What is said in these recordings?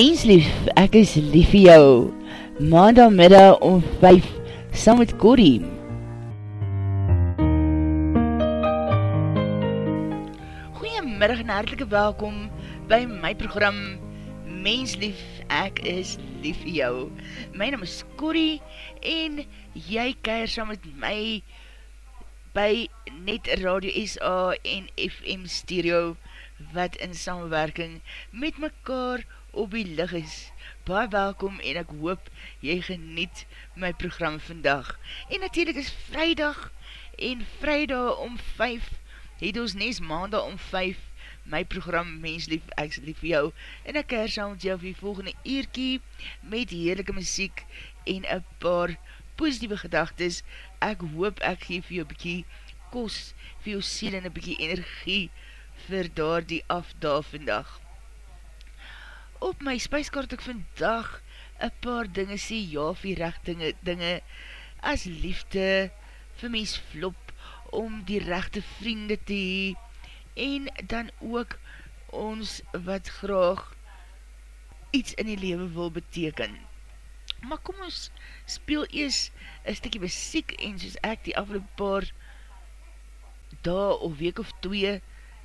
Menslief, ek is lief vir jou. Maandagmiddag om 5, saam met Corrie. Goeiemiddag en hartelike welkom by my program Menslief, ek is lief vir jou. My naam is Corrie en jy keir saam met my by Net Radio SA en FM Stereo wat in samenwerking met mekaar op die lig is. Baie welkom en ek hoop jy geniet my program vandag. En natuurlijk is vrijdag en vrijdag om 5 het ons nes maandag om 5 my program Mens Lief, Ek Lief vir jou en ek hersam met jou vir die volgende eerkie met heerlijke muziek en een paar positieve gedagtes. Ek hoop ek geef jou bykie kos vir jou siel en een bykie energie vir daar die afdaal vandag op my spijskaart ek vandag een paar dinge sê, ja, vir recht dinge, dinge as liefde vir mys vlop om die rechte vriende te hee en dan ook ons wat graag iets in die leven wil beteken. Maar kom ons speel ees een stikkie muziek en soos ek die afgelopen paar dag of week of twee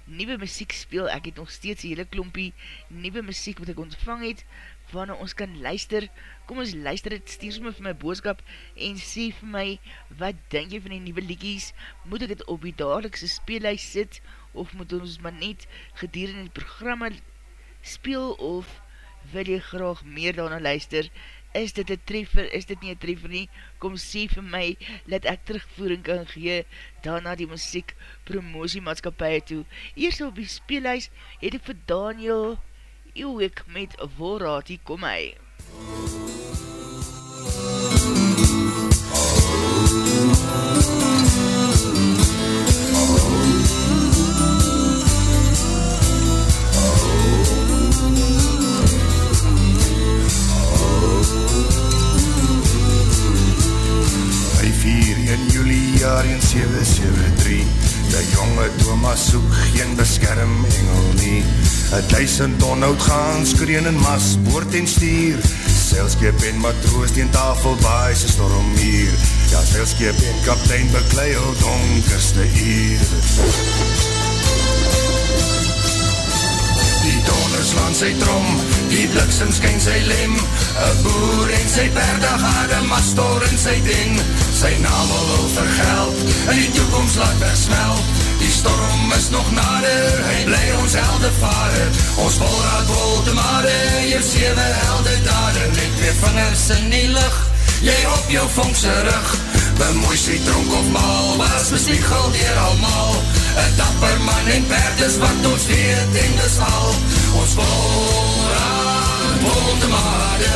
nieuwe muziek speel, ek het nog steeds die hele klompie nieuwe muziek wat ek ontvang het, wanneer ons kan luister, kom ons luister het, stuur my vir my boodskap, en sê vir my, wat denk jy van die nieuwe liekies, moet ek het op die dagelikse speelhuis sit, of moet ons maar net gedier in die programma speel, of wil jy graag meer daarna luister, is dit een treffer, is dit nie een treffer nie, kom sê vir my, let ek terugvoering kan gee, daarna die muziek promotiemaatskapie toe. Eerst op die speelhuis, het ek vir Daniel Eeuwik met Volraad, hier kom hy. jaar in 773 De jonge Thomas soek geen beskerm engel nie. Een duisend onhoud gaan skreen en mas boord en stier. Seilskip en matroos die tafel baie sy storm hier Ja, seilskip en kaptein beklei al donkerste uur. Die donders land sy trom, die bliksem skyn sy lem. Een boer en sy perdagade, mastor en sy ding Sy naam wil vergeld, en die toekomst laat wegsmelt. Die storm is nog nader, hy bly ons helde vader Ons volraad wol te made, hier sewe helde dade. Net weer vingers in die lucht, jy op jou vonkse rug. Bemoei sy tronk of maal, was bespiegel dier almal Een dapper man en perd is wat ons weet en dis al Ons volraad, vol te made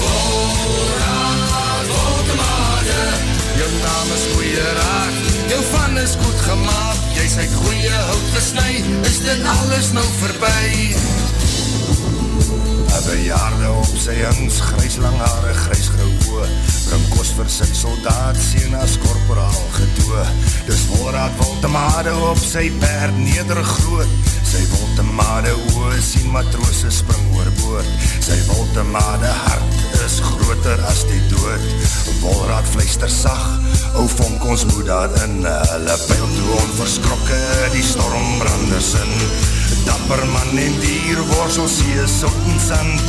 Volraad, vol te made Jou naam is goeie raak, jou van is goed gemaakt. Jy sy goeie hout gesnui, is dit alles nou voorbij Een bejaarde op sy hings, grys lang haare, grys grauw oor Bring kos vir sy soldaat, sien as korporaal gedoe. Dis voorraad woltemade op sy perd, nederig groot Sy woltemade oor, sien matroose spring oorboord. Sy woltemade hart is groter as die dood. Wolraad vleister sag, ou vonk ons moed daarin Hulle peil toe onverskrokke, die stormbranders in Dapper man en dier, worsel see, soot en sand.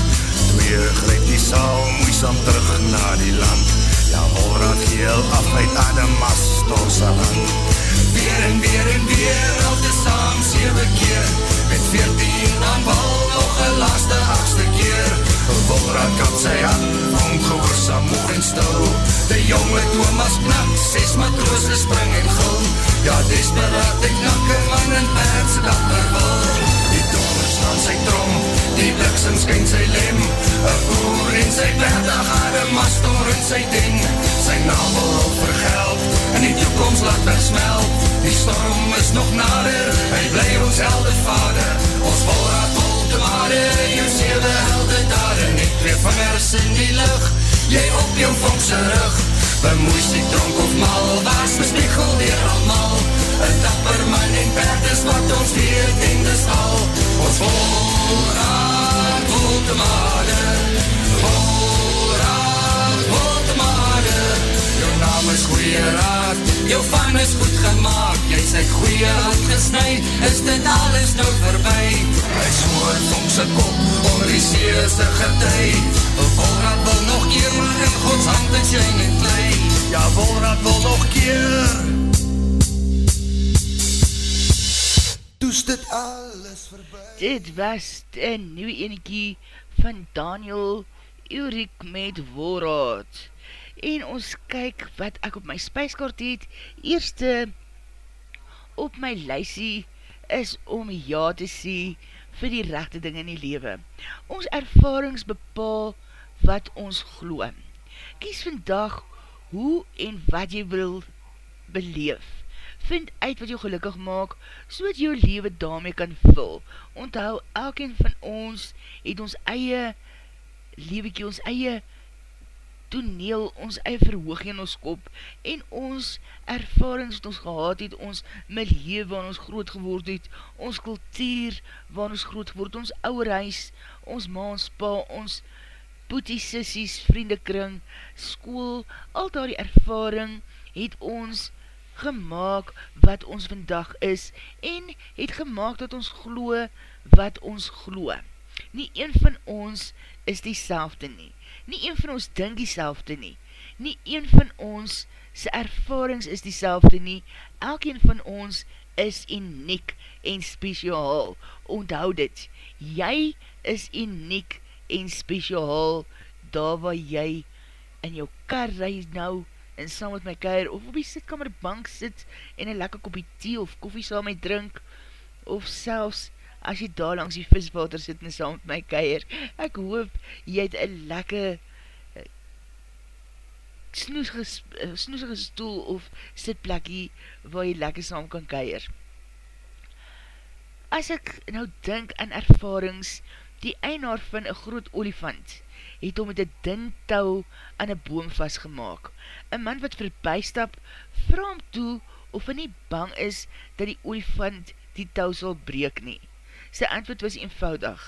Twee grijp die saal, moeisam terug na die land. Ja, Wolraad geel af uit Adamas, storse hand Weer en weer en weer, al die saam, sewe keer. Met veertien aan bal, nog een laaste achtste keer. Wolraad kap sy hand, ongehoorzaam, moog en stil. De jonge Thomas knak, ses matroose spring en gul. Ja, desperaat en knakke man en perd, se dapper wil. Die donders aan sy trom, die bliksem skyn sy lem. Een boer en sy perdagade, mastor en sy ding. Sy wil al vergeld, en die toekomst laat wegsmelt. Die storm is nog nader, hy bly ons helde vader. Ons volraad vol te made, jou sewe helde dade Net twee vingers in die lucht, jy op jou vonkse rug Bemoeis die dronk of mal, was bespiegel weer almal Een dag per man en perd is wat ons leert en dis al Ons volraad wil te made Volraad wil te made Jou naam is goeie raad Jou van is goed gemaakt Jy's uit goeie hand gesnui Is dit alles nou verby Hy schoot om sy kop Om die seerse getij Volraad wil nog eer Maar in Gods hand is jy net klei Ja, volraad wil nog keer. Toes dit alles voorbij. Dit was een nieuwe enekie van Daniel Urik met Volraad. En ons kyk wat ek op my spijskaart het. Eerste op my lysie is om ja te sê vir die rechte ding in die lewe. Ons ervarings bepaal wat ons glo. Kies vandag hoe en wat jy wil beleef. Vind uit wat jou gelukkig maak, so dat jou lewe daarmee kan vul. Onthou, elkeen van ons het ons eie lewekie, ons eie toneel, ons eie verhoog in ons kop, en ons ervarings wat ons gehad het, ons milieu waar ons groot geword het, ons kultuur waar ons groot geword, ons ouwe huis, ons ma, ons pa, ons boetie, sissies, vriendekring, school, al daar die ervaring het ons gemaakt wat ons vandag is, en het gemaakt dat ons glo wat ons glo. Nie een van ons is die nie. Nie een van ons dink die selfde nie. Nie een van ons sy ervarings is die selfde nie. Elkeen van ons is uniek en speciaal. Onthoud dit, jy is uniek en speciaal daar waar jy in jou kar reis nou en saam met my keir of op die sitkamerbank sit en een lekker kopie thee of koffie saam met drink of selfs as jy daar langs die viswater sit en saam met my keir, ek hoop jy het een lekker eh, snoesige stoel of sitplekkie waar jy lekker saam kan keir. As ek nou denk aan ervarings, die einaar van een groot olifant het om met een din touw aan een boom vastgemaak. Een man wat verbystap, vraag om toe of hy nie bang is dat die olifant die touw sal breek nie. Sy antwoord was eenvoudig.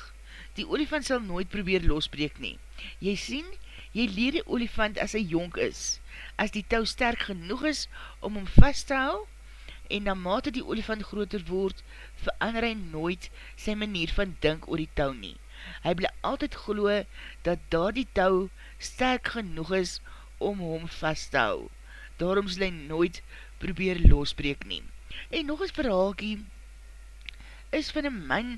Die olifant sal nooit probeer losbreek nie. Jy sien, jy leer die olifant as hy jonk is. As die touw sterk genoeg is om hom vast te hou, en na mate die olifant groter word, verander hy nooit sy manier van dink oor die touw nie. Hy bly altyd glo dat daar die touw sterk genoeg is om hom vast te hou. Daarom sal hy nooit probeer losbreek nie. En nog eens verhaalkie, is van een man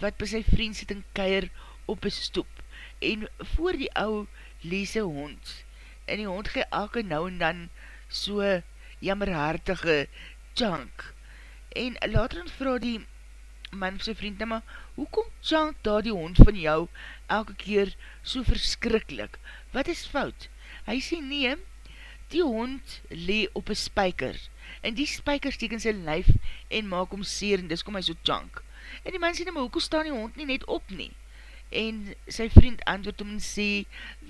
wat by sy vriend sit en keir op een stoep en voor die ou lees een hond en die hond gee elke nou en dan so jammerhartige chunk en later vraag die man vir sy vriend nou maar, hoe kom chunk daar die hond van jou elke keer so verskrikkelijk wat is fout? Hy sê nee die hond lee op een spijker en die spijker steek in sy lijf en maak om seer en dis kom hy so chunk. En die man sê, maar hoekom staan die hond nie net op nie? En sy vriend antwoord om en sê,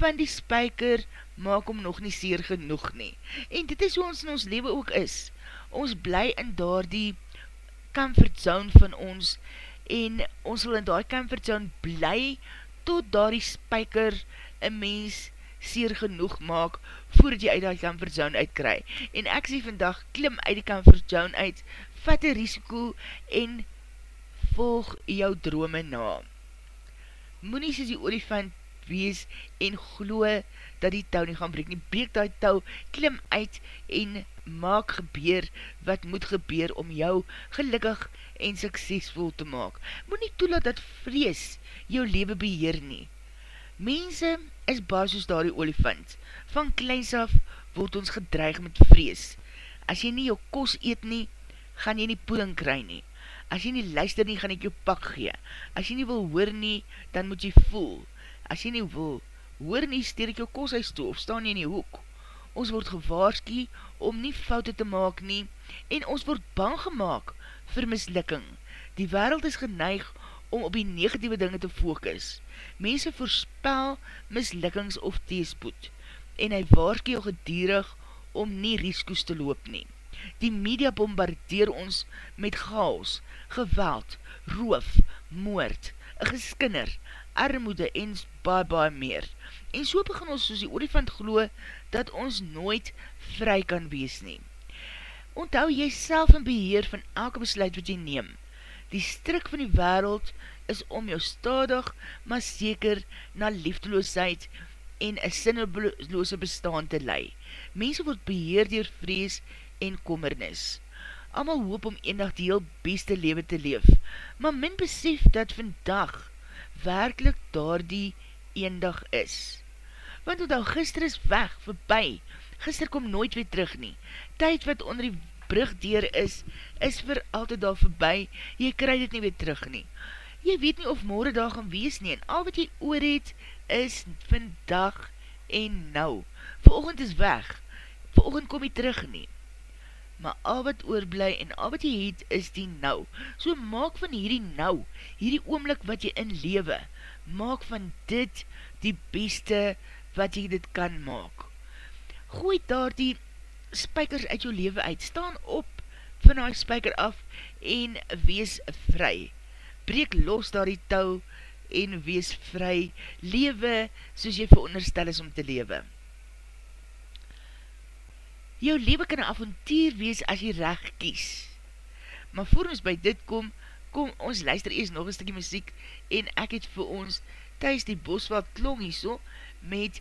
want die spijker maak om nog nie seer genoeg nie. En dit is hoe ons in ons leven ook is. Ons bly in daar die comfort zone van ons ons wil in daar comfort zone bly tot daar die spijker een mens seer genoeg maak voordat jy uit die comfort zone uitkry. En ek sê vandag, klim uit die comfort zone uit, vat die risiko en volg jou drome na. Moe nie soos die olifant wees en glo dat die touw nie gaan breek nie. Breek die touw, klim uit en maak gebeur wat moet gebeur om jou gelukkig en suksesvol te maak. Moe nie toelaat dat vrees jou leven beheer nie. Mense is baas soos daar die olifant. Van kleins af word ons gedreig met vrees. As jy nie jou kos eet nie, gaan jy nie poeding kry nie. As jy nie luister nie, gaan ek jou pak gee. As jy nie wil hoor nie, dan moet jy voel. As jy nie wil hoor nie, steer ek jou koshuis toe of staan jy in die hoek. Ons word gewaarski om nie foute te maak nie en ons word bang gemaakt vir mislikking. Die wereld is geneig om op die negatieve dinge te focus. Mense voorspel mislikkings of teespoed en hy waarkie jou gedierig om nie riskoes te loop nie. Die media bombardeer ons met chaos, geweld, roof, moord, geskinner, armoede en baie baie meer. En so begin ons soos die olifant glo dat ons nooit vry kan wees nie. Onthou jy self in beheer van elke besluit wat jy neem. Die strik van die wereld is om jou stadig, maar seker na liefdeloosheid en een sinneloose bestaan te lei. Mense word beheer dier vrees en kommernis. Amal hoop om eendag die heel beste leven te leef, maar min besef dat vandag werkelijk daar die eendag is. Want wat al gister is weg, voorbij, gister kom nooit weer terug nie. Tyd wat onder die brug deur is, is vir altyd daar voorbij, jy krij dit nie weer terug nie. Jy weet nie of morgen dag gaan wees nie, en al wat jy oor het, is vandag en nou. Volgend is weg, volgend kom jy terug nie. Maar al wat oorblij en al wat jy het, is die nou. So maak van hierdie nou, hierdie oomlik wat jy in lewe, maak van dit die beste wat jy dit kan maak. Gooi daar die spijkers uit jou lewe uit, staan op van die spijker af en wees vry. Breek los daar die touw en wees vry, lewe soos jy veronderstel is om te lewe. Jou lewe kan een avontuur wees as jy recht kies. Maar voor ons by dit kom, kom ons luister eers nog een stukje muziek en ek het vir ons thuis die bosveld klongie so met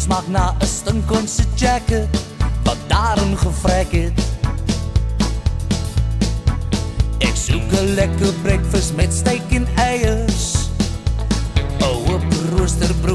MUZIEK smaak na 'n stinkende jacket wat daarin gevrek het. Ek soek 'n lekker breakfast met steak en eiers. Oop roosterbrood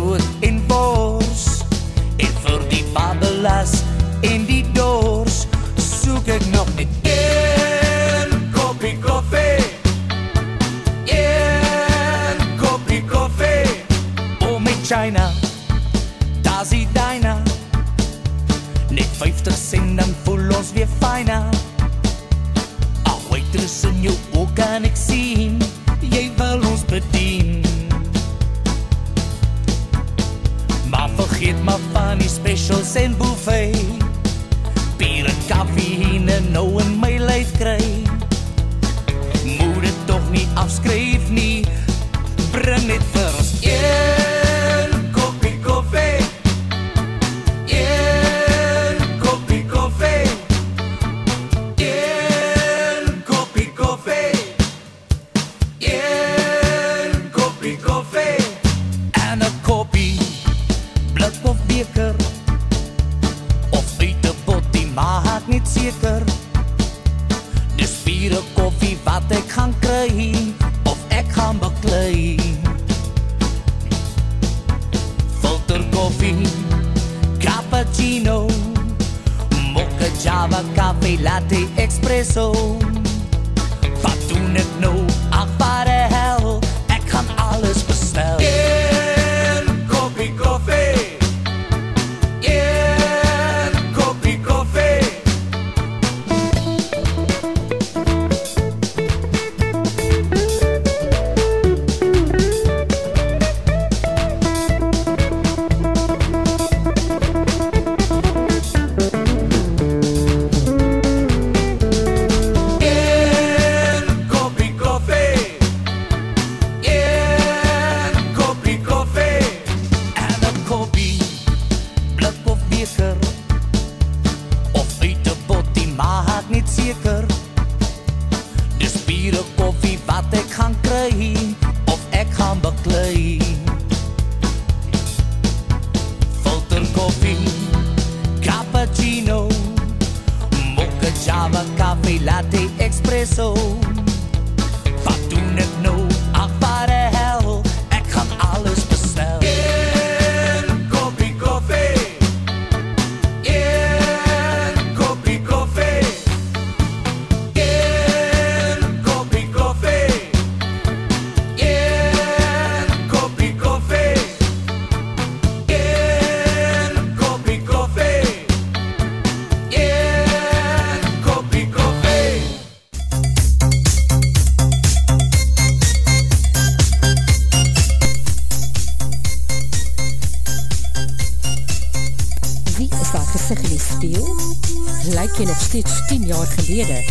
15 jaar gelede,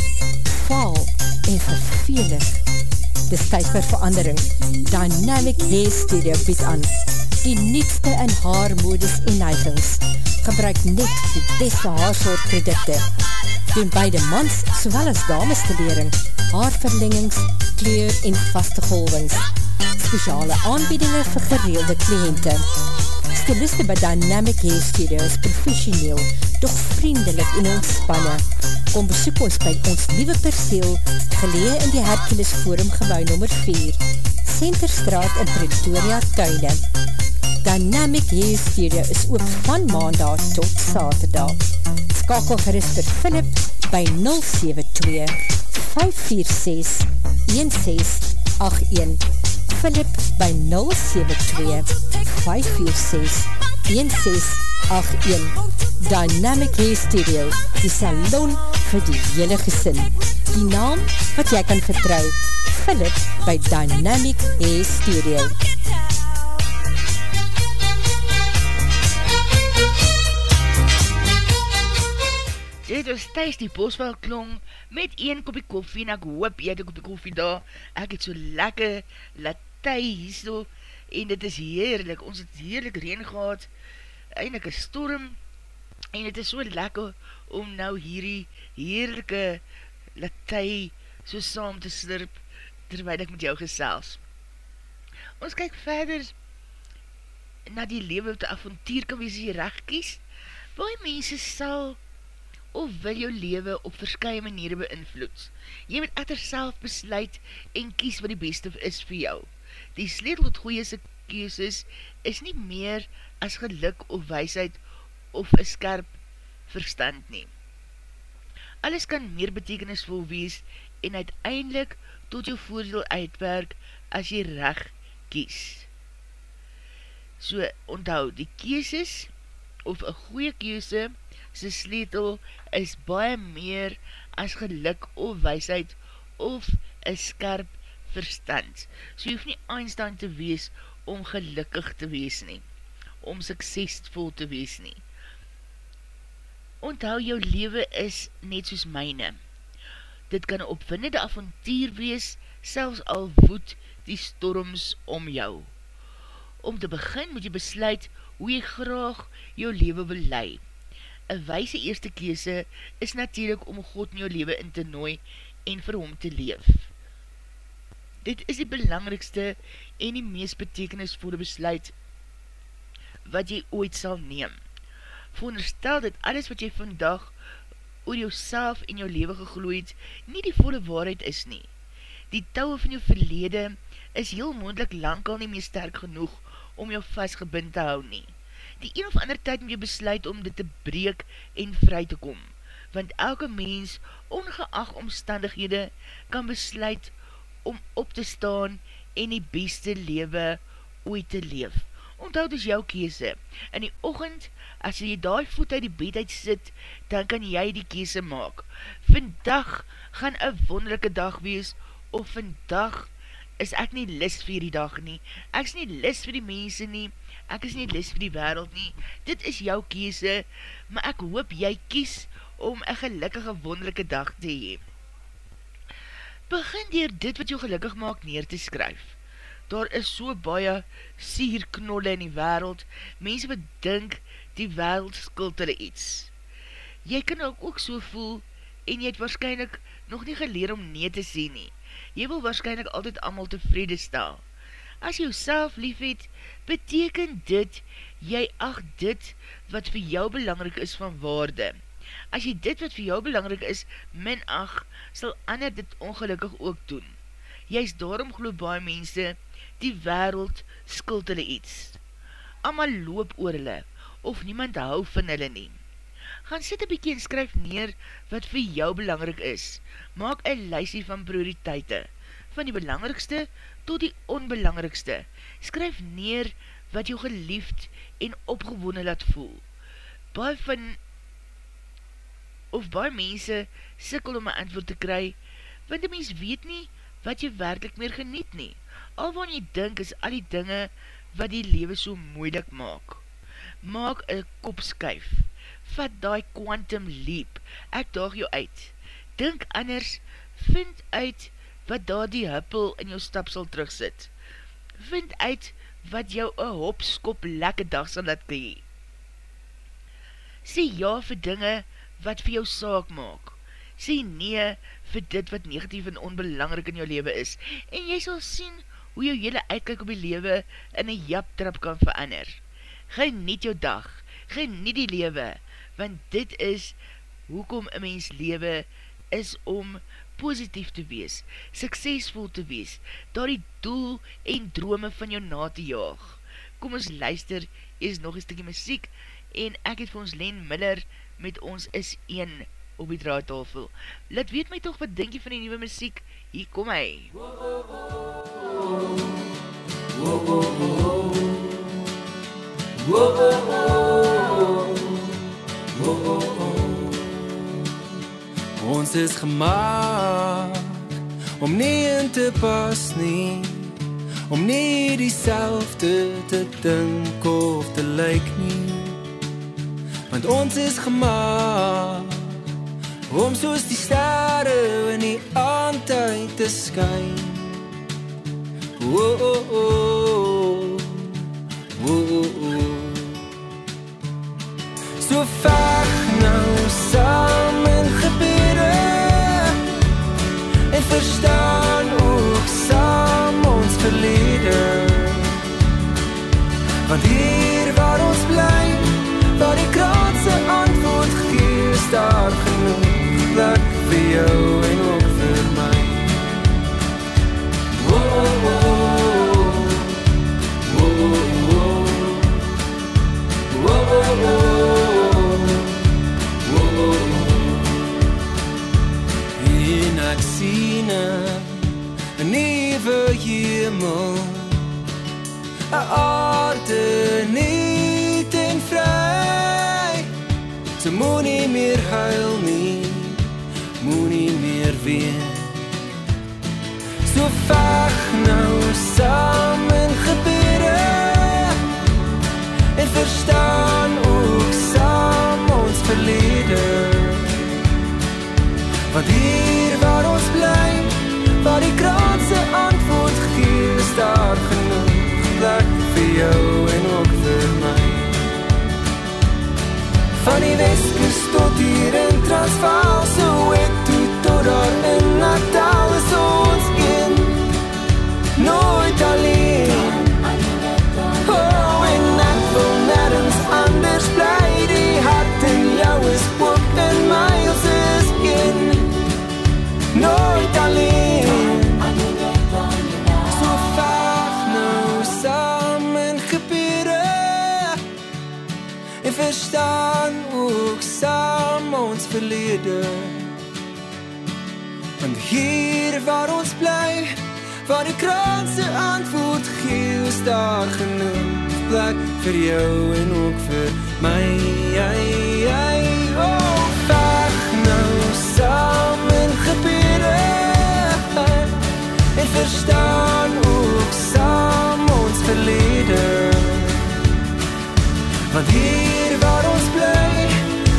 vaal en vervelig. Dis tyd vir verandering. Dynamic Day Studio bied aan. Die nietste in haar modus en neigings. Gebruik net die beste haarsoort producte. Doen beide mans, sowel as dames te lering. Haarverlengings, kleur en vaste golvings. Speciale aanbiedinge vir gereelde kliënte. Stiliste by Dynamic Hair Studio is professioneel, doch vriendelik en ontspanne. Kom besoek ons by ons nieuwe perseel, gelee in die Hercules Forum gebouw nummer 4, Centerstraat in Pretoria, Tuine. Dynamic Hair Studio is ook van maandag tot saterdag. Skakel gerust vir Philip by 072 546 1681 Philip by 072-546-1681 Dynamic Hair Studio Die salon vir die hele gesin. Die naam wat jy kan vertrou Philip by Dynamic Hair Studio. Dit was thuis die boswel klong met een kopie koffie en ek hoop jy het een kopie koffie daar. Ek het so lekker latij hier so en dit is heerlik. Ons het heerlik reen gehad, eindelijk een storm en het is so lekker om nou hierdie heerlijke latij so saam te slurp terwijl ek met jou gesels. Ons kyk verder na die lewe wat die avontuur kan wees hier recht kies. Baie mense sal of wil jou lewe op verskye maniere beïnvloed. Jy moet echter self besluit en kies wat die beste is vir jou. Die sleutel tot goeie keuses is nie meer as geluk of weisheid of een skerp verstand neem. Alles kan meer betekenisvol wees en uiteindelik tot jou voordeel uitwerk as jy recht kies. So onthou, die keuses of een goeie keuse sy sleutel is baie meer as geluk of weisheid of een skerp verstand. So jy hoef nie Einstein te wees om gelukkig te wees nie, om suksesvol te wees nie. Onthou jou lewe is net soos myne. Dit kan een opwindende avontuur wees, selfs al woed die storms om jou. Om te begin moet jy besluit hoe jy graag jou lewe wil leid Een wijse eerste kese is natuurlijk om God in jou leven in te nooi en vir hom te leef. Dit is die belangrikste en die meest betekenisvolle besluit wat jy ooit sal neem. Voorstel dat alles wat jy vandag oor jou en jou leven gegloeid nie die volle waarheid is nie. Die touwe van jou verlede is heel moendlik lang al nie meer sterk genoeg om jou vastgebind te hou nie die een of ander tyd moet jy besluit om dit te breek en vry te kom, want elke mens, ongeacht omstandighede, kan besluit om op te staan en die beste lewe ooit te leef. Onthoud is jou kese. In die ochend, as jy daar voet uit die bed uit sit, dan kan jy die kese maak. Vandag gaan een wonderlijke dag wees, of vandag is ek nie list vir die dag nie. Ek is nie list vir die mense nie, ek is nie les vir die wereld nie, dit is jou kiese, maar ek hoop jy kies om een gelukkige wonderlijke dag te hee. Begin dier dit wat jou gelukkig maak neer te skryf. Daar is so baie sierknolle in die wereld, mense wat dink die wereld skuld hulle iets. Jy kan ook ook so voel, en jy het waarschijnlijk nog nie geleer om nee te sê nie. Jy wil waarschijnlijk altyd allemaal tevrede stel. As jy jouself lief het, beteken dit, jy acht dit wat vir jou belangrik is van waarde. As jy dit wat vir jou belangrik is, min ach, sal ander dit ongelukkig ook doen. Jy is daarom geloof baie mense, die wereld skuld hulle iets. Amal loop oor hulle, of niemand hou van hulle nie. Gaan sit een bykie en skryf neer wat vir jou belangrik is. Maak een lysie van prioriteite, van die belangrikste tot die onbelangrikste. Skryf neer wat jou geliefd en opgewone laat voel. Baie van of baie mense sikkel om een antwoord te kry, want die mens weet nie wat jy werkelijk meer geniet nie. Al wat jy dink is al die dinge wat die lewe so moeilik maak. Maak een kop skuif. vat die quantum leap, ek daag jou uit. Dink anders, vind uit wat daar die huppel in jou stapsel terugsit. Vind uit wat jou een hopskop lekke dag sal laat krie. Sê ja vir dinge wat vir jou saak maak. Sê nee vir dit wat negatief en onbelangrijk in jou leven is. En jy sal sien hoe jou hele uitkijk op die lewe in een japtrap kan verander. Geniet jou dag, geniet die lewe, want dit is hoekom een mens lewe is om positief te wees, suksesvol te wees, daar die doel en drome van jou na te jaag. Kom ons luister, is nog een stukje muziek, en ek het vir ons Len Miller met ons is een op die draadtafel. Let weet my toch wat denk jy van die nieuwe muziek? Hier kom hy. Ons is gemaakt om nie in te pas nie om nie dieselfde te dink of te lyk nie want ons is gemaakt om soos die sterre in die aandtyd te skyn oh, oh, oh. Oh, oh, oh. so ver nou saam in gebede en verstaan ook saam ons verlede want hier waar ons bly waar die daar genoeg plek vir jou en ook vir my. Oh, oh, oh, oh, oh, oh, en ek sien een nieuwe hemel, een huil nie, moet nie meer weer. So veg nou saam in gebede en verstaan ook saam ons verlede. Want hier waar ons bly, waar die kraanse antwoord gee, is daar genoeg plek vir jou en ook vir my. Van die Weskus tot hier in Transvaal So ek toe tot verlede. Want hier waar ons bly, waar die kraanse antwoord gee, is daar genoeg plek vir jou en ook vir my. Ai, ai, oh, veg nou saam in gebede en verstaan ook saam ons verlede. Want hier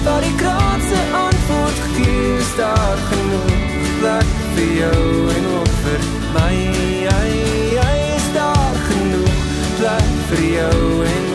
waar die kraanse antwoord gee, is daar genoeg plek vir jou en ook vir my. Ai, ai, is daar genoeg plek vir jou en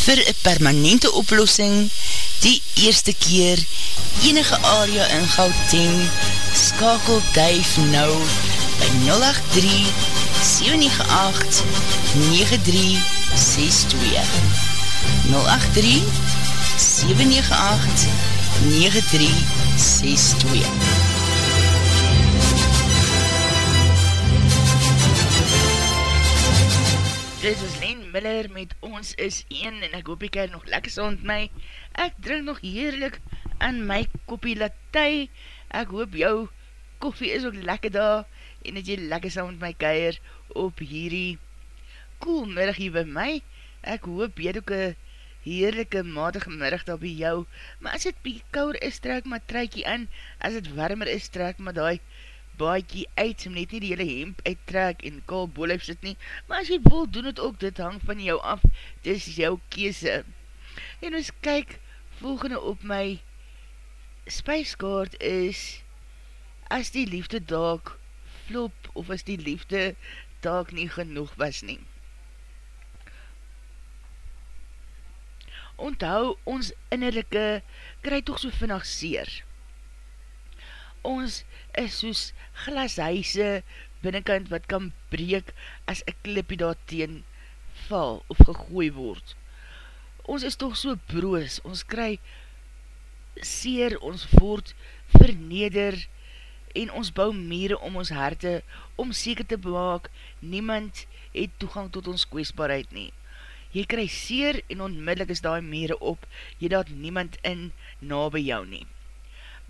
vir een permanente oplossing die eerste keer enige area in Gauteng skakel duif nou by 083 798 9362 Dit is Len Miller met ons is 1 en ek hoop ek het nog lekker sond my. Ek drink nog heerlik aan my koppie latei. Ek hoop jou koffie is ook lekker daar en dat jy lekker saam met my keier op hierdie cool middag hier by my. Ek hoop jy het ook een heerlijke matige middag daar by jou. Maar as het bykie kouwer is, trek maar treikie aan. As het warmer is, trek maar die baiekie uit, om net nie die hele hemp uittrek en kaal bolhuif sit nie. Maar as jy wil, doen het ook, dit hang van jou af. Dit is jou kese. En ons kyk, volgende op my spijskaart is as die liefde daak flop of as die liefde daak nie genoeg was nie. Onthou, ons innerlijke kry toch so vinnig seer. Ons is soos glashuise binnenkant wat kan breek as een klipie daar teen val of gegooi word. Ons is toch so broos, ons kry seer, ons word verneder en ons bou mere om ons harte om seker te bewaak, niemand het toegang tot ons kwestbaarheid nie. Jy kry seer en onmiddellik is daar mere op, jy daad niemand in na by jou nie.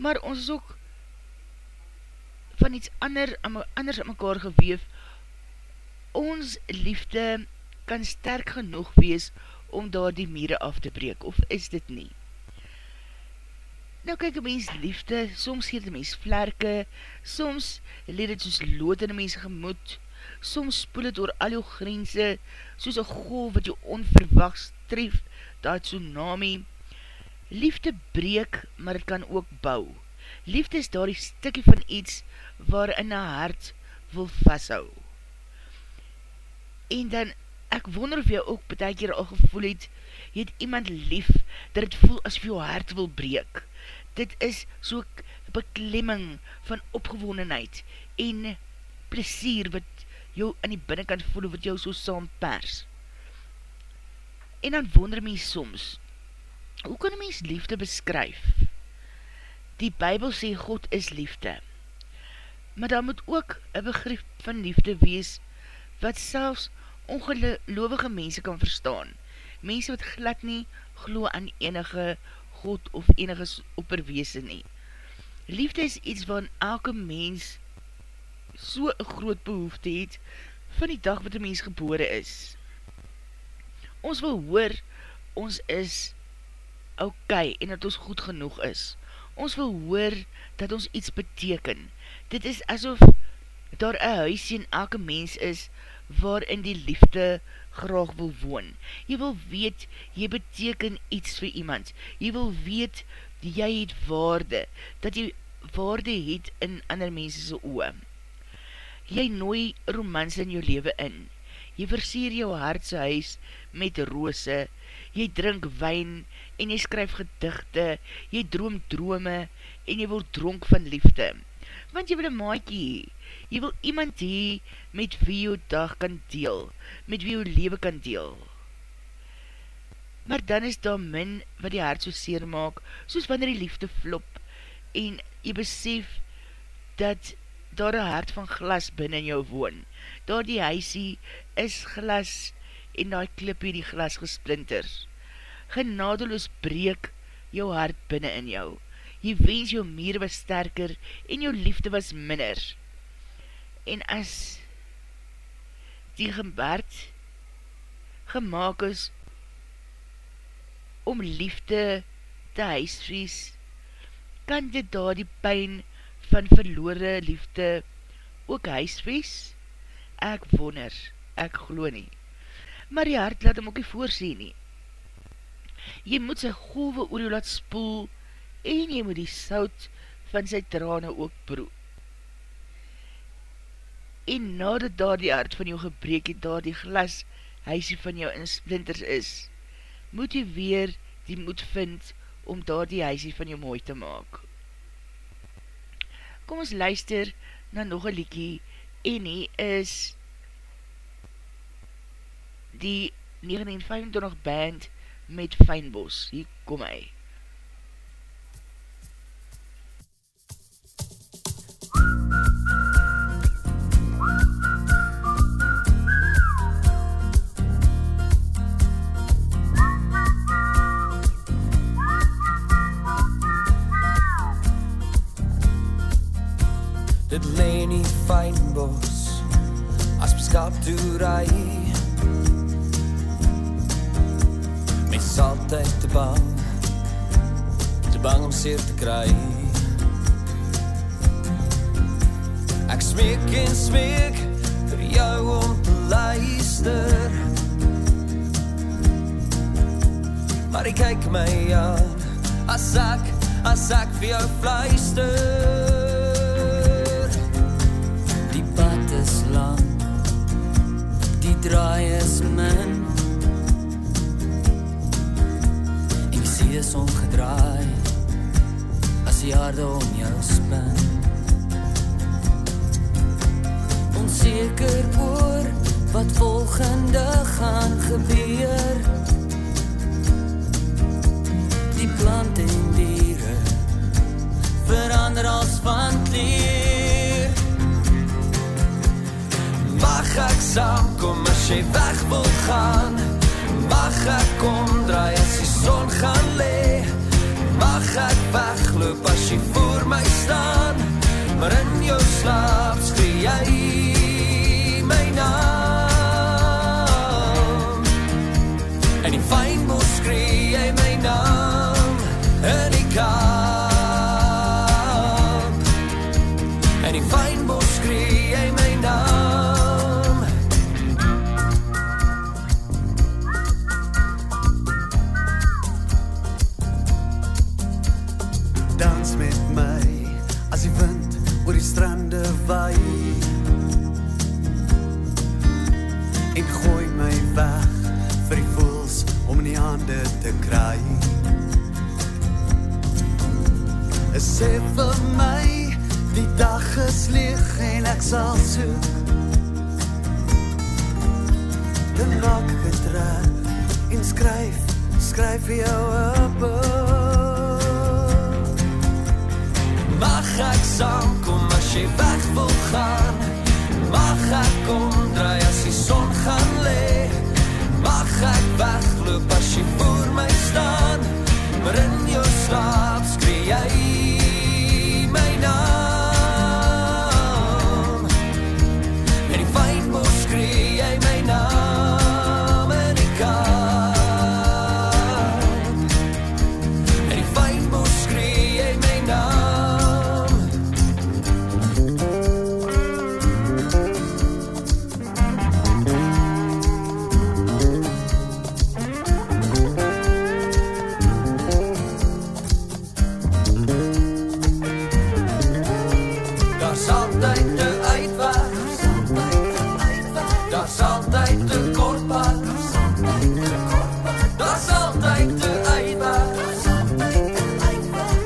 Maar ons is ook van iets ander, anders aan mekaar geweef, ons liefde kan sterk genoeg wees om daar die mere af te breek, of is dit nie? Nou kyk een mens liefde, soms geet een mens vlerke, soms leed het soos lood in een mens gemoed, soms spoel het oor al jou grense, soos een golf wat jou onverwachts tref, dat tsunami. Liefde breek, maar het kan ook bou. Liefde is daar die stikkie van iets waarin een hart wil vasthou. En dan, ek wonder of jy ook betek hier al gevoel het, jy het iemand lief, dat het voel as jou hart wil breek dit is so beklemming van opgewonenheid en plesier wat jou in die binnenkant voel, wat jou so saam pers. En dan wonder my soms, hoe kan een mens liefde beskryf? Die Bijbel sê God is liefde, maar dan moet ook een begrip van liefde wees, wat selfs ongelovige mense kan verstaan, mense wat glad nie glo aan enige God of enige opperweese nie. Liefde is iets wat elke mens so een groot behoefte het van die dag wat die mens gebore is. Ons wil hoor, ons is ok en dat ons goed genoeg is. Ons wil hoor dat ons iets beteken. Dit is asof daar een huisje in elke mens is waarin die liefde graag wil woon. Jy wil weet, jy beteken iets vir iemand. Jy wil weet, jy het waarde, dat jy waarde het in ander mense oe. Jy nooi romans in jou leven in. Jy versier jou hartse huis met roose. Jy drink wijn en jy skryf gedichte. Jy droom drome en jy word dronk van liefde. Want jy wil een maaikie hee Jy wil iemand hee met wie jou dag kan deel, met wie jou leven kan deel. Maar dan is daar min wat die hart so seer maak, soos wanneer die liefde flop, en jy besef dat daar een hart van glas binnen jou woon. Daar die huisie is glas en daar klipie die glas gesplinter. Genadeloos breek jou hart binnen in jou. Jy wens jou meer was sterker en jou liefde was minner en as die gebaard gemaakt is om liefde te huisvries, kan dit daar die pijn van verloore liefde ook huisvries? Ek wonder, ek glo nie. Maar die hart laat hom ook nie voorsien nie. Jy moet sy golwe oor jou laat spoel en jy moet die sout van sy trane ook broek en nadat daar die hart van jou gebreek het, daar die glas huisie van jou in splinters is, moet jy weer die moed vind om daar die huisie van jou mooi te maak. Kom ons luister na nog een liekie en hy is die 1925 band met Fynbos. Hier kom hy. Dit lê nie fynbos as beskap is altyd te bang. Te bang om seer te kry Ek smeek en smeek vir jou om te luister. Maar ek kyk my aan as ek, as ek vir jou fluister. Die pad is lang Die draai is min Is omgedraai As die aarde om jou spin Onzeker oor wat volgende gaan gebeur. Die plant en diere Verander als van kleer. Mag ek saamkom as jy weg wil gaan? Mag ek kom draai as die son gaan le Mag ek wegloop as jy voor my staan Maar in jou dag is leeg en ek sal soek. Dan maak ek het reg en skryf, skryf vir jou een boek. Mag ek saamkom as jy weg wil gaan? Mag ek kom draai as die son gaan le Mag ek wegloop as jy voor my staan? Maar in jou slaap skree jy my naam Daar's altyd 'n kort pad. Daar's altyd 'n uitweg.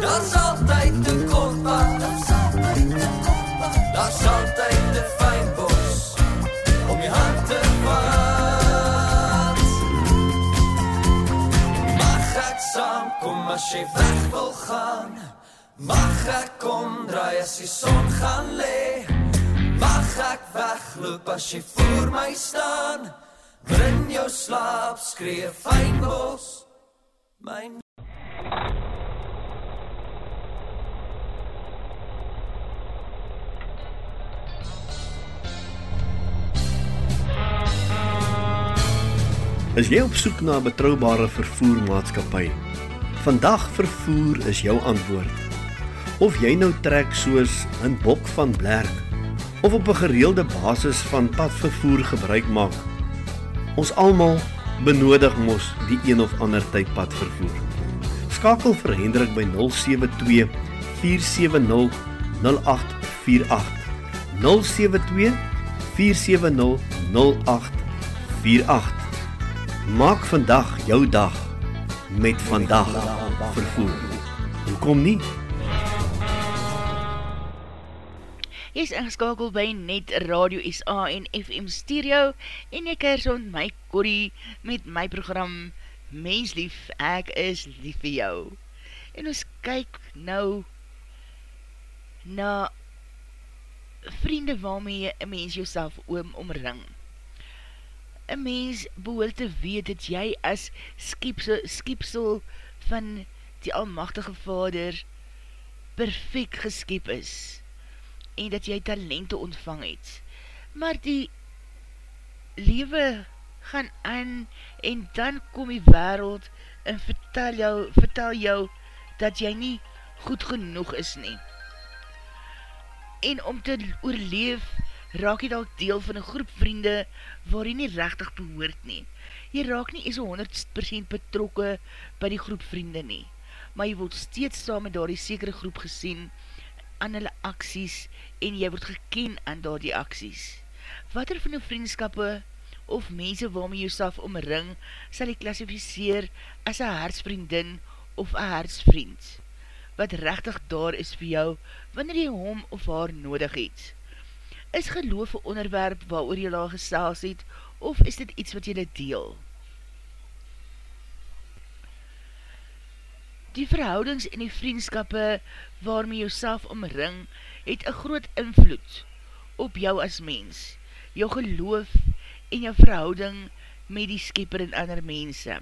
Daar's altyd 'n kort pad. Daar's altyd 'n fyn bos om jou hand te vat. Mag ek saamkom as jy weg wil gaan? Mag ek kom draai as die son gaan lê? Mag ek wegloop as jy voor my staan? Bring jou slaap skree fynbos. My Is jy op soek na 'n betroubare vervoermaatskappy? Vandag vervoer is jou antwoord. Of jy nou trek soos in Bok van Blerk of op 'n gereelde basis van padvervoer gebruik maak. Ons almal benodig mos die een of ander tyd padvervoer. Skakel vir Hendrik by 072 470 0848. 072 470 0848. Maak vandag jou dag met vandag vervoer. Hoekom nie? Jy is ingeskakel by Net Radio SA en FM Stereo en jy keer so my Corrie met my program mens lief, ek is lief vir jou. En ons kyk nou na vriende waarmee een mens jouself oom omring. Een mens behoort te weet dat jy as skiepsel, skiepsel van die almachtige vader perfect geskiep is en dat jy talente ontvang het. Maar die lewe gaan aan en dan kom die wereld en vertel jou, vertel jou dat jy nie goed genoeg is nie. En om te oorleef, raak jy dalk deel van een groep vriende waar jy nie rechtig behoort nie. Jy raak nie is 100% betrokke by die groep vriende nie, maar jy word steeds saam met daar die sekere groep gesien aan hulle aksies en jy word geken aan daar die aksies. Wat er van jou vriendskappe of mense waarmee jy self omring, sal jy klassificeer as een hartsvriendin of een hartsvriend, wat rechtig daar is vir jou, wanneer jy hom of haar nodig het. Is geloof een onderwerp waar oor jy laag gesels het, of is dit iets wat jy deel? Die verhoudings en die vriendskappe waarmee jy self omring, het een groot invloed op jou as mens, jou geloof en jou verhouding met die skepper en ander mense.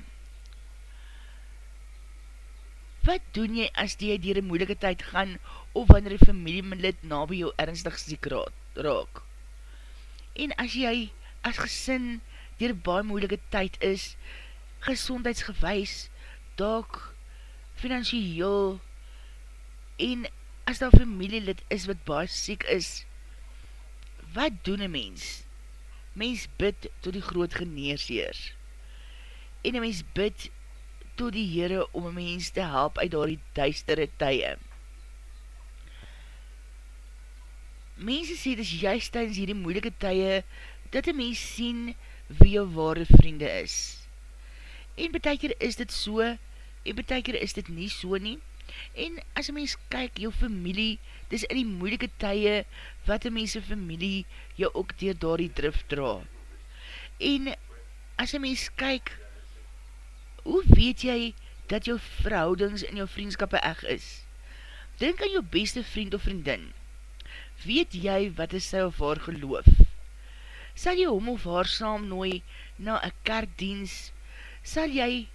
Wat doen jy as die dier een moeilike tyd gaan of wanneer die familielid na by jou ernstig ziek raak? En as jy as gesin dier baie moeilike tyd is, gezondheidsgewys, daak, financieel, en as daar familielid is wat baie siek is, wat doen een mens? mens bid tot die groot geneesheer. En mens bid tot die Heere om een mens te help uit daar die duistere tye. Mense sê dis juist tijdens hierdie moeilike tye dat een mens sien wie jou ware vriende is. En betekker is dit so, en betekker is dit nie so nie. En as een mens kyk, jou familie, dis in die moeilike tye wat een mens familie jou ook dier daar die drift dra. En as een mens kyk, hoe weet jy dat jou verhoudings en jou vriendskappe eg is? Denk aan jou beste vriend of vriendin. Weet jy wat is sy of haar geloof? Sal jy hom of haar saam nooi na een kerkdienst? Sal jy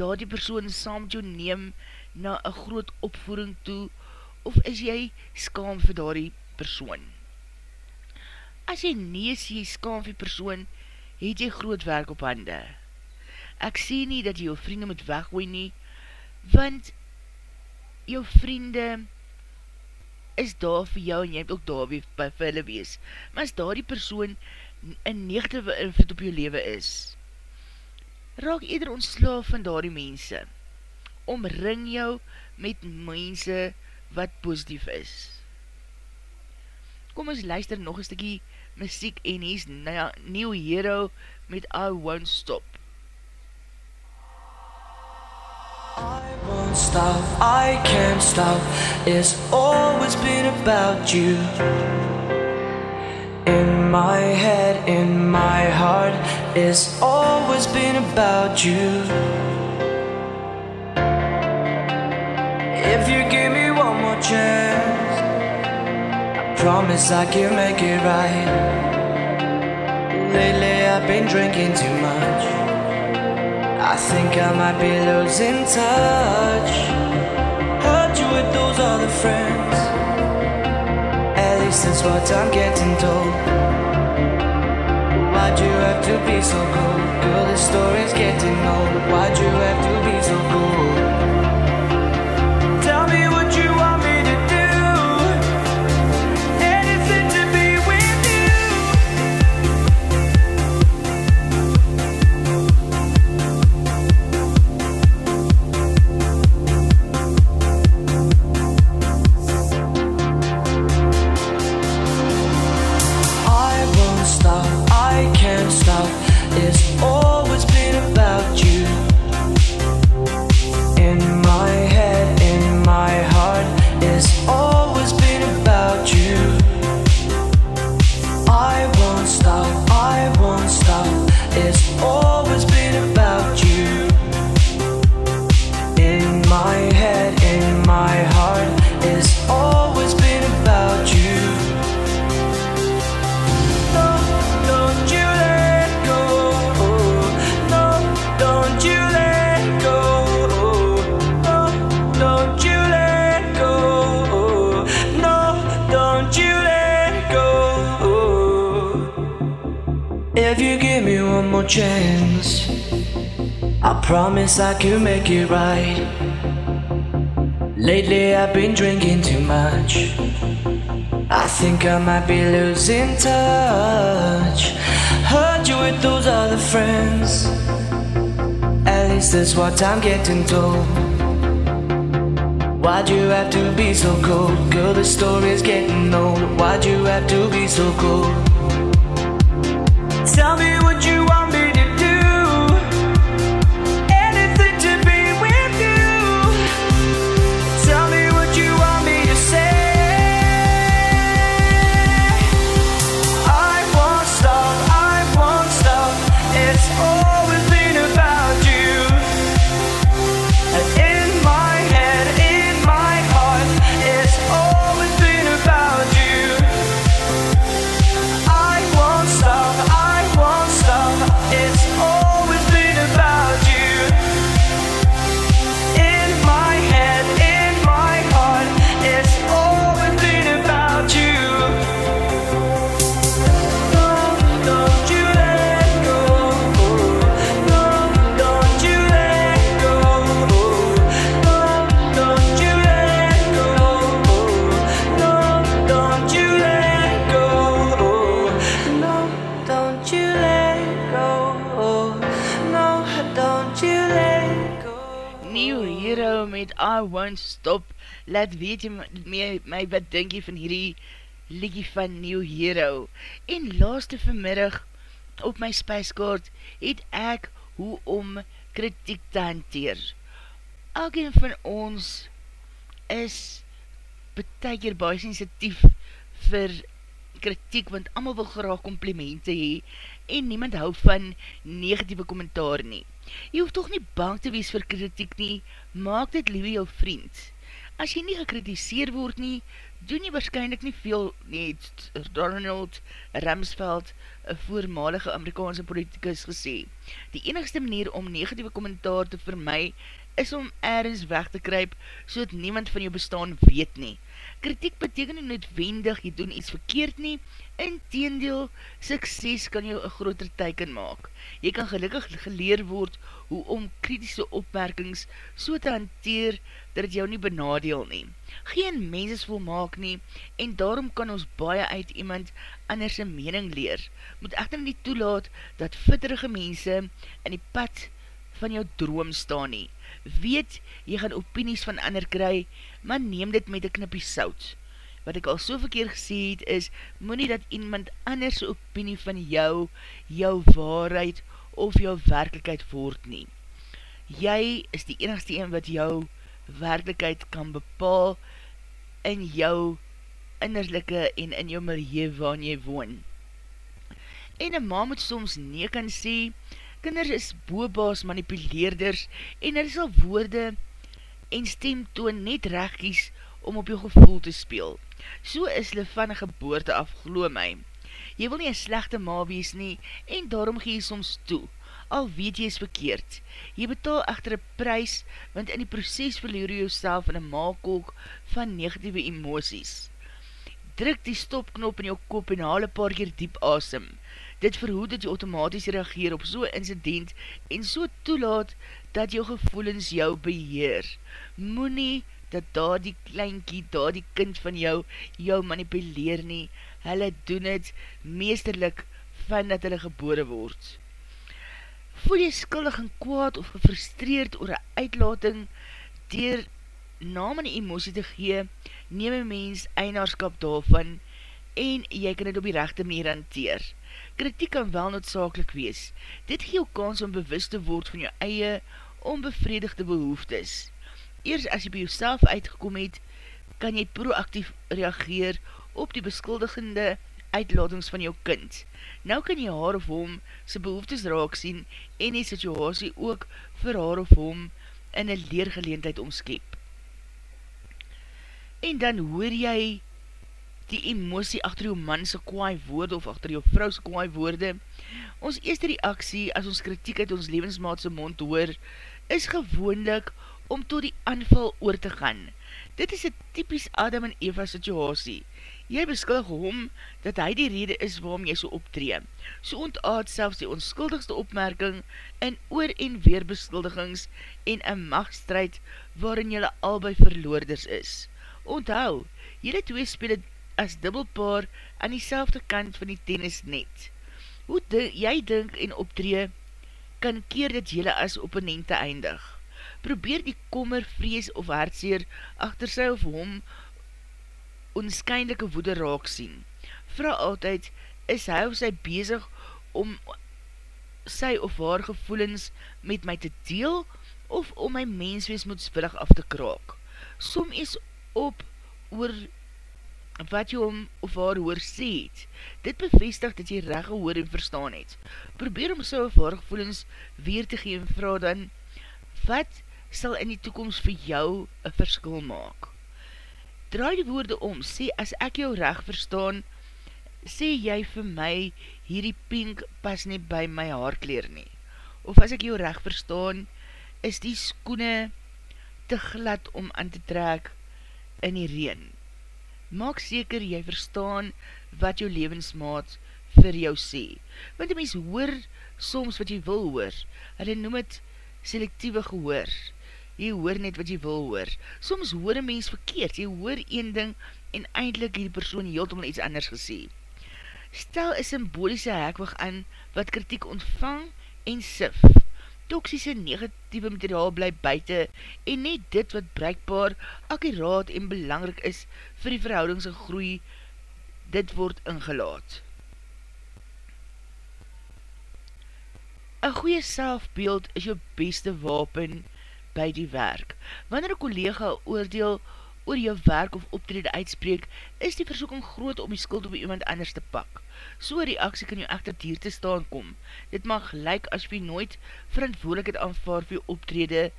daar die persoon saam met jou neem na een groot opvoering toe of is jy skaam vir daar die persoon? As jy nie is jy skaam vir persoon, het jy groot werk op hande. Ek sê nie dat jy jou vriende moet weggooi nie, want jou vriende is daar vir jou en jy moet ook daar weer by vir hulle wees. Maar as daar die persoon een negatieve invloed op jou leven is, raak eerder ontslaaf van daar die mense omring jou met mense wat positief is. Kom ons luister nog een stukkie muziek en hier is New Hero met I Won't Stop. I won't stop, I can't stop It's always been about you In my head, in my heart It's always been about you If you give me one more chance, I promise I can make it right. Lately I've been drinking too much. I think I might be losing touch. Heard you with those other friends. At least that's what I'm getting told. To be so cold? Girl, the story's getting old. Why'd you have to be so cold? Promise I can make it right. Lately I've been drinking too much. I think I might be losing touch. Heard you with those other friends. At least that's what I'm getting told. Why'd you have to be so cold? Girl, the story's getting old. Why'd you have to be so cold? Tell me Laat weet jy my, my wat denk jy van hierdie liedje van New Hero. En laaste vanmiddag op my spijskaart het ek hoe om kritiek te hanteer. Elkeen van ons is betekker baie sensitief vir kritiek, want allemaal wil graag complimente hee en niemand hou van negatieve kommentaar nie. Jy hoef toch nie bang te wees vir kritiek nie, maak dit liewe jou vriend. As jy nie gekritiseer word nie, doen jy waarschijnlijk nie veel nie, Donald Ramsveld, een voormalige Amerikaanse politicus gesê. Die enigste manier om negatieve kommentaar te vermy, is om ergens weg te kryp, so dat niemand van jou bestaan weet nie. Kritiek beteken nie noodwendig, jy doen iets verkeerd nie, in teendeel, sukses kan jou een groter teiken maak. Jy kan gelukkig geleer word hoe om kritische opmerkings so te hanteer, dat het jou nie benadeel nie. Geen mens is volmaak nie, en daarom kan ons baie uit iemand anders een mening leer. Moet echter nie toelaat, dat fitterige mense in die pad van jou droom staan nie. Weet, jy gaan opinies van ander kry, maar neem dit met een knippie sout. Wat ek al so verkeer gesê het is, moet nie dat iemand anders opinie van jou, jou waarheid of jou werkelijkheid voort nie. Jy is die enigste een wat jou werkelijkheid kan bepaal in jou innerlijke en in jou milieu waarin jy woon. En een ma moet soms nee kan sê, kinders is boobaas manipuleerders en hulle sal woorde en stem toon net recht kies om op jou gevoel te speel. So is hulle van een geboorte af, glo my. Jy wil nie een slechte ma wees nie en daarom gee jy soms toe, al weet jy is verkeerd. Jy betaal echter een prijs, want in die proces verleer jy jouself in een maalkolk van negatieve emoties. Druk die stopknop in jou kop en haal een paar keer diep asem. Dit verhoed dat jy automatisch reageer op so'n incident en so toelaat dat jou gevoelens jou beheer. Moe nie dat daar die kleinkie, daar die kind van jou, jou manipuleer nie. Hulle doen het meesterlik van dat hulle gebore word. Voel jy skuldig en kwaad of gefrustreerd oor een uitlating dier naam en emosie te gee, neem een mens einaarskap daarvan en jy kan het op die rechte manier hanteer. Kritiek kan wel noodzakelik wees. Dit gee jou kans om bewust te word van jou eie onbevredigde behoeftes. Eers as jy by jouself uitgekom het, kan jy proactief reageer op die beskuldigende uitlatings van jou kind. Nou kan jy haar of hom sy behoeftes raak sien en die situasie ook vir haar of hom in een leergeleendheid omskep. En dan hoor jy die emosie achter jou manse kwaai woorde of achter jou vrouwse kwaai woorde. Ons eerste reaksie as ons kritiek uit ons levensmaatse mond hoor, is gewoonlik om tot die aanval oor te gaan. Dit is een typisch Adam en Eva situasie. Jy beskuldig hom dat hy die rede is waarom jy so optree. So ontaad selfs die onskuldigste opmerking in oor en weer beskuldigings en een machtstrijd waarin jylle albei verloorders is. Onthou, jylle twee speel as dubbelpaar aan die selfde kant van die tennis net. Hoe dink, jy dink en optree, kan keer dat jylle as opponente eindig. Probeer die kommer, vrees of hartseer achter sy of hom onskyndelike woede raak sien. Vra altyd, is hy of sy bezig om sy of haar gevoelens met my te deel of om my menswees moedswillig af te kraak. Som is op oor wat jy om of haar hoor sê het. Dit bevestig dat jy reg gehoor en verstaan het. Probeer om sy of haar gevoelens weer te gee en vraag dan, wat sal in die toekomst vir jou een verskil maak? Draai die woorde om, sê as ek jou reg verstaan, sê jy vir my hierdie pink pas nie by my haarkleer nie. Of as ek jou reg verstaan, is die skoene te glad om aan te trek in die reen. Maak seker jy verstaan wat jou levensmaat vir jou sê. Want die mens hoor soms wat jy wil hoor. Hulle noem het selectieve gehoor. Jy hoor net wat jy wil hoor. Soms hoor een mens verkeerd. Jy hoor een ding en eindelijk die persoon heeltemal iets anders gesê. Stel een symboliese hekwig aan wat kritiek ontvang en sif toksiese negatieve materiaal bly buiten en net dit wat breikbaar, akkiraat en belangrik is vir die verhoudingse groei, dit word ingelaat. Een goeie selfbeeld is jou beste wapen by die werk. Wanneer een collega oordeel oor jou werk of optrede uitspreek, is die versoeking groot om die skuld op iemand anders te pak. So reaksie kan jou echter dier te staan kom. Dit mag lyk as jy nooit verantwoordelik het aanvaar vir jou optrede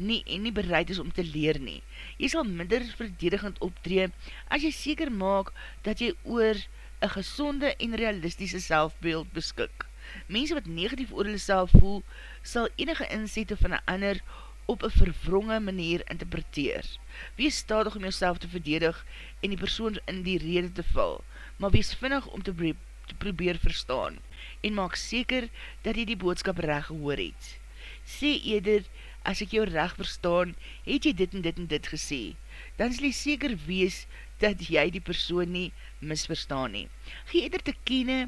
nie en nie bereid is om te leer nie. Jy sal minder verdedigend optree as jy seker maak dat jy oor een gezonde en realistische selfbeeld beskik. Mense wat negatief oor hulle self voel, sal enige inzette van een ander op een verwronge manier interpreteer. Wees stadig om jouself te verdedig en die persoon in die rede te val, maar wees vinnig om te te probeer verstaan en maak seker dat jy die boodskap reg gehoor het. Sê eder, as ek jou reg verstaan, het jy dit en dit en dit gesê, dan sal jy seker wees dat jy die persoon nie misverstaan nie. Gee eder te kene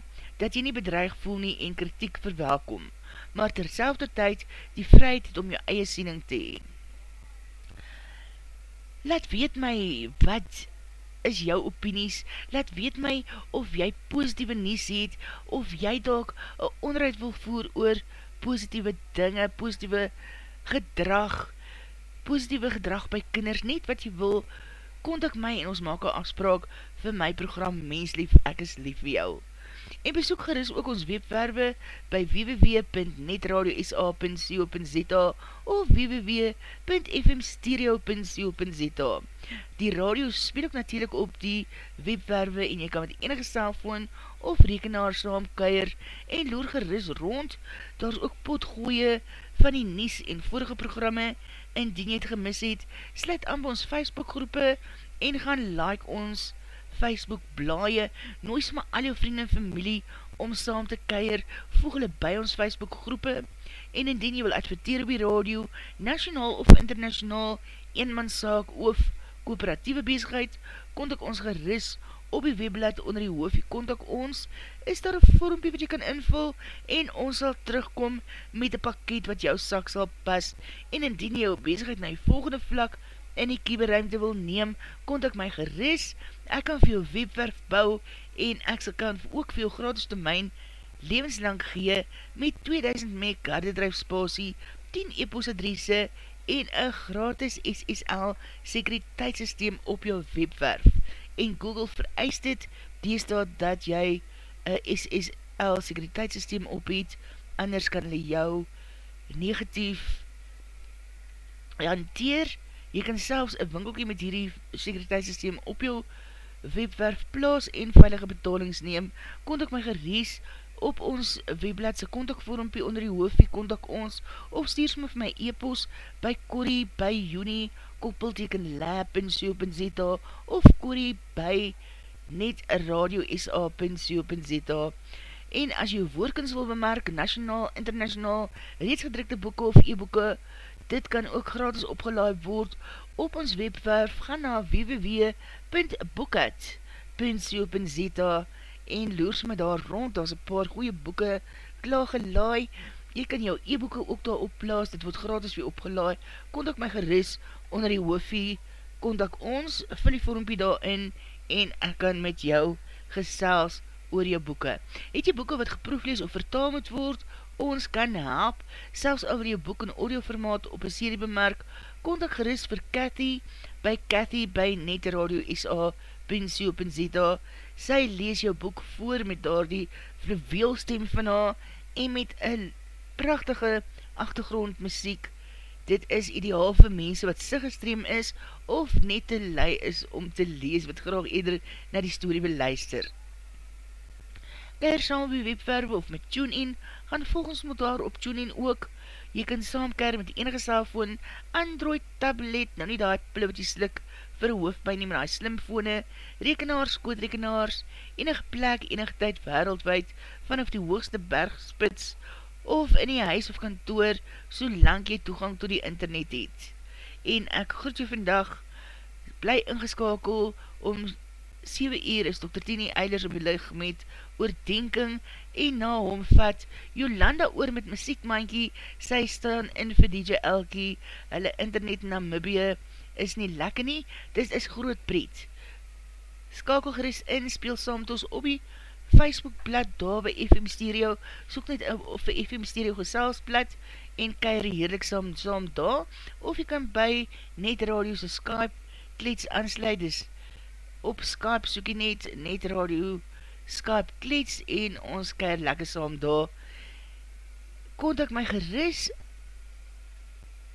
dat jy nie bedreig voel nie en kritiek verwelkom, maar terselfde tyd die vryheid het om jou eie siening te heen. Laat weet my wat is jou opinies, laat weet my of jy positieve nies het, of jy dalk een onruid wil voer oor positieve dinge, positieve gedrag, positieve gedrag by kinders, net wat jy wil, kontak my en ons maak een afspraak vir my program Menslief, ek is lief vir jou en besoek geris ook ons webwerwe by www.netradio.sa.co.za of www.fmstereo.co.za Die radio speel ook natuurlijk op die webwerwe en jy kan met enige cellfoon of rekenaar saam keier en loer geris rond, daar is ook potgooie van die nies en vorige programme. En die nie het gemis het, sluit aan by ons Facebook groepe en gaan like ons webwerwe Facebook blaie, noois maar al jou vrienden en familie om saam te keier, voeg hulle by ons Facebook groepe, en indien jy wil adverteer op die radio, nationaal of internationaal, eenmanszaak of kooperatieve bezigheid, kontak ons geris op die webblad onder die hoofie kontak ons, is daar een vormpie wat jy kan invul, en ons sal terugkom met een pakket wat jou sak sal pas, en indien jy jou bezigheid na die volgende vlak in die kieberuimte wil neem, kontak my geris, ek kan jou webwerf bou en ek sal kan ook jou gratis domein levenslang gee met 2000 meg hardedrijf spasie, 10 e-post adresse en een gratis SSL sekuriteitssysteem op jou webwerf. En Google vereis dit, deesdaad dat jy een SSL sekuriteitssysteem opheet, anders kan hulle jou negatief hanteer. Jy kan selfs een winkelkie met hierdie sekuriteitssysteem op jou webwerf plaas en veilige betalings neem, kontak my gerees op ons webbladse kontakvormpie onder die hoofdie kontak ons of stuurs my vir my e-post by Corrie by Juni koppelteken lab en so.za of Corrie by net radio.sa.co.za en as jy woordkens wil bemerk, nationaal, internationaal, reeds gedrukte boeken of e-boeken, dit kan ook gratis opgelaai word op ons webwerf, ga na www.boeket.co.za en loers my daar rond, daar is een paar goeie boeken klaar gelaai, jy kan jou e-boeken ook daar opplaas, dit word gratis weer opgelaai, kontak my geris onder die hoofie, kontak ons, vul die vormpie daarin, en ek kan met jou gesels oor jou boeken. Het jy boeken wat geproeflees of vertaal moet word, ons kan help, selfs al jou boek in audioformaat op een serie bemerk, kontak gerust vir Cathy, by Cathy by Netradio SA, .co.za, sy lees jou boek voor met daar die verweelstem van haar, en met een prachtige achtergrond muziek, dit is ideaal vir mense wat sig gestream is, of net te lei is om te lees, wat graag eerder na die story beluister. Keir saam op die webverwe of met TuneIn, gaan volgens moet daar op TuneIn ook, jy kan saam keir met enige cellfoon, Android, tablet, nou nie daar plibbertje slik, vir hoofdpijn nie, maar die slimfone, rekenaars, koodrekenaars, enige plek, enige tyd wereldwijd, vanaf die hoogste bergspits, of in die huis of kantoor, so lang jy toegang to die internet het. En ek groet jy vandag, bly ingeskakel, om 7 uur is Dr. Tini Eilers op die lig met oordenking en na hom vat. Jolanda oor met muziekmankie, sy staan in vir DJ Elkie, hulle internet Namibie is nie lekker nie, dis is groot pret. Skakel geris in, speel saam met ons op die Facebookblad daar by FM Stereo, soek net of vir FM Stereo geselsblad en keir heerlik saam, saam daar, of jy kan by Net Radio se Skype klets aansluit, dus op Skype soek jy net Net Radio Skype klets en ons keir lekker saam daar. Contact my geris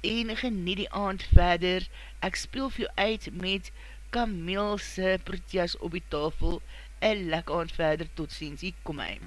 en genie die aand verder, ek speel vir jou uit met Camille se proteas op die tafel, en lekker aand verder, tot ziens, hier kom hy.